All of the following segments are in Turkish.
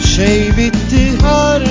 şey bitti her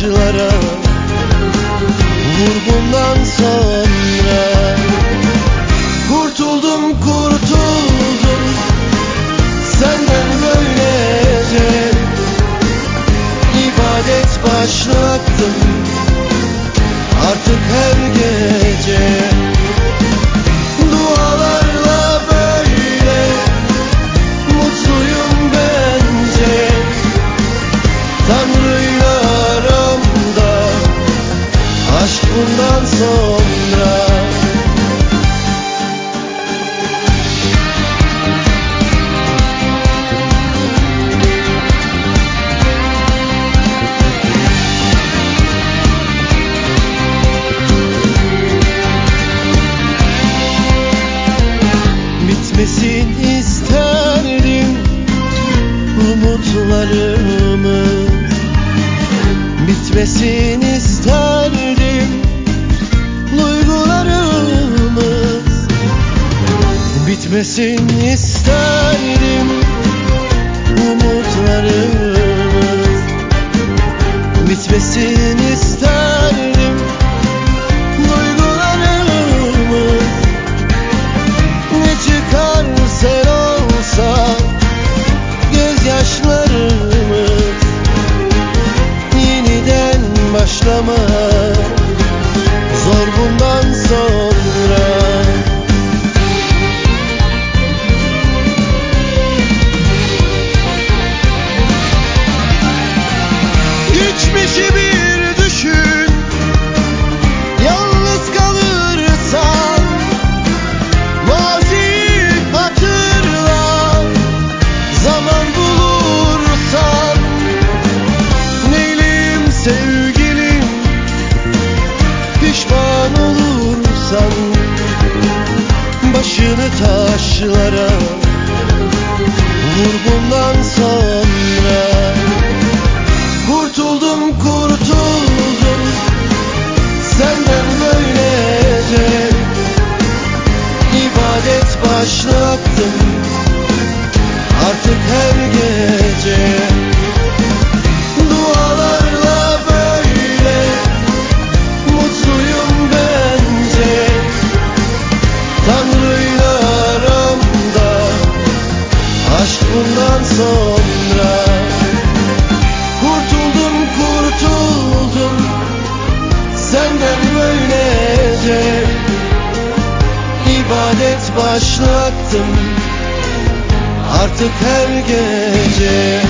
taşlara Vurgundan yollarımız Bitmesin isterdim. Duygularımız Bitmesin isterdim böylece ibadet başlattım artık her gece.